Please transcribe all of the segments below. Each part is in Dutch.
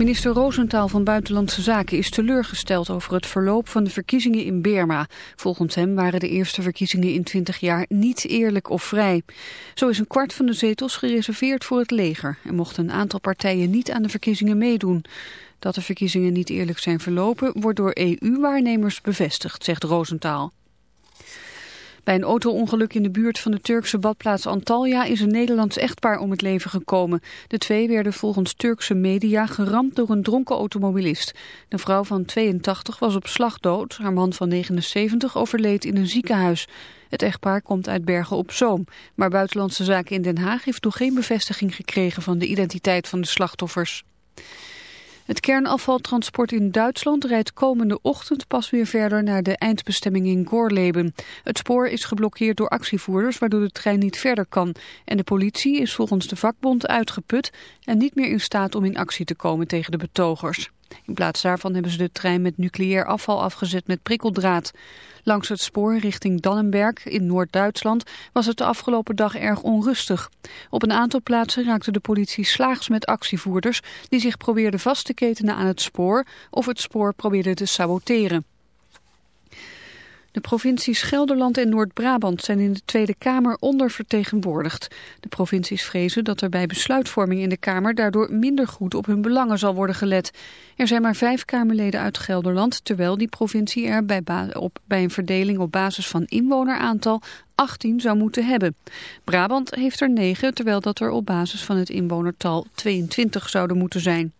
Minister Roosentaal van Buitenlandse Zaken is teleurgesteld over het verloop van de verkiezingen in Burma. Volgens hem waren de eerste verkiezingen in 20 jaar niet eerlijk of vrij. Zo is een kwart van de zetels gereserveerd voor het leger en mochten een aantal partijen niet aan de verkiezingen meedoen. Dat de verkiezingen niet eerlijk zijn verlopen wordt door EU-waarnemers bevestigd, zegt Roosentaal. Bij een auto-ongeluk in de buurt van de Turkse badplaats Antalya is een Nederlands echtpaar om het leven gekomen. De twee werden volgens Turkse media geramd door een dronken automobilist. De vrouw van 82 was op slag dood. Haar man van 79 overleed in een ziekenhuis. Het echtpaar komt uit Bergen op Zoom. Maar Buitenlandse Zaken in Den Haag heeft nog geen bevestiging gekregen van de identiteit van de slachtoffers. Het kernafvaltransport in Duitsland rijdt komende ochtend pas weer verder naar de eindbestemming in Gorleben. Het spoor is geblokkeerd door actievoerders waardoor de trein niet verder kan. En de politie is volgens de vakbond uitgeput en niet meer in staat om in actie te komen tegen de betogers. In plaats daarvan hebben ze de trein met nucleair afval afgezet met prikkeldraad. Langs het spoor richting Dannenberg in Noord-Duitsland was het de afgelopen dag erg onrustig. Op een aantal plaatsen raakte de politie slaags met actievoerders die zich probeerden vast te ketenen aan het spoor of het spoor probeerden te saboteren. De provincies Gelderland en Noord-Brabant zijn in de Tweede Kamer ondervertegenwoordigd. De provincies vrezen dat er bij besluitvorming in de Kamer daardoor minder goed op hun belangen zal worden gelet. Er zijn maar vijf Kamerleden uit Gelderland, terwijl die provincie er bij, op, bij een verdeling op basis van inwoneraantal 18 zou moeten hebben. Brabant heeft er 9, terwijl dat er op basis van het inwonertal 22 zouden moeten zijn.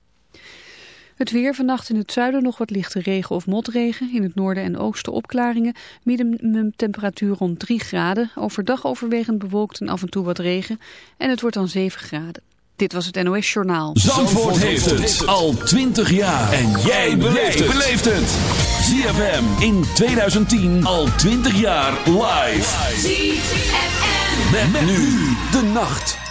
Het weer vannacht in het zuiden nog wat lichte regen of motregen. In het noorden en oosten opklaringen. Minimumtemperatuur rond 3 graden. Overdag overwegend bewolkt en af en toe wat regen. En het wordt dan 7 graden. Dit was het NOS Journaal. Zandvoort, heeft het al 20 jaar. En jij beleeft het. ZFM in 2010 al 20 jaar live. ZFM. Met, nu de nacht.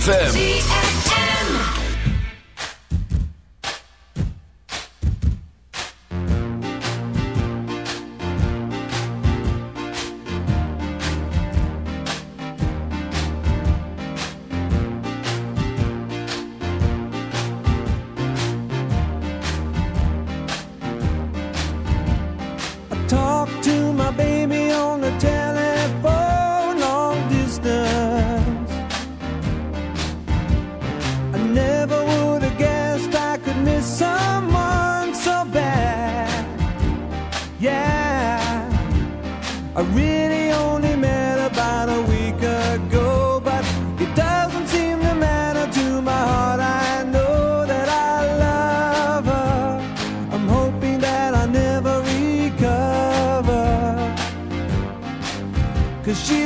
ZFM. she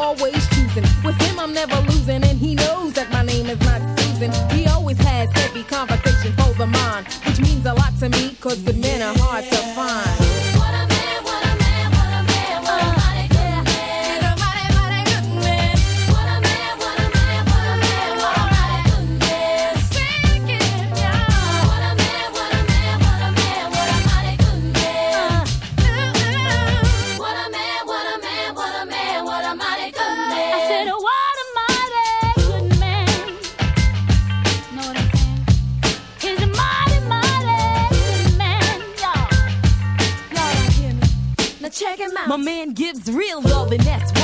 buds, but now real love, and that's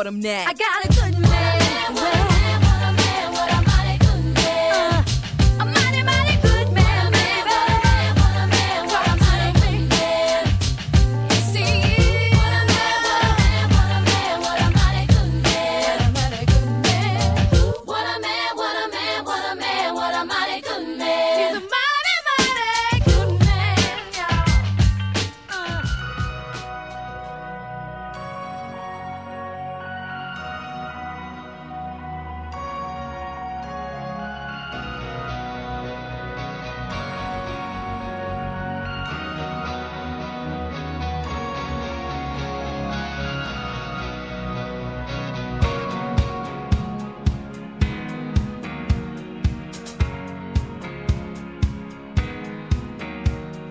for them next. I gotta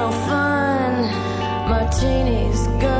no fun. Martini's go.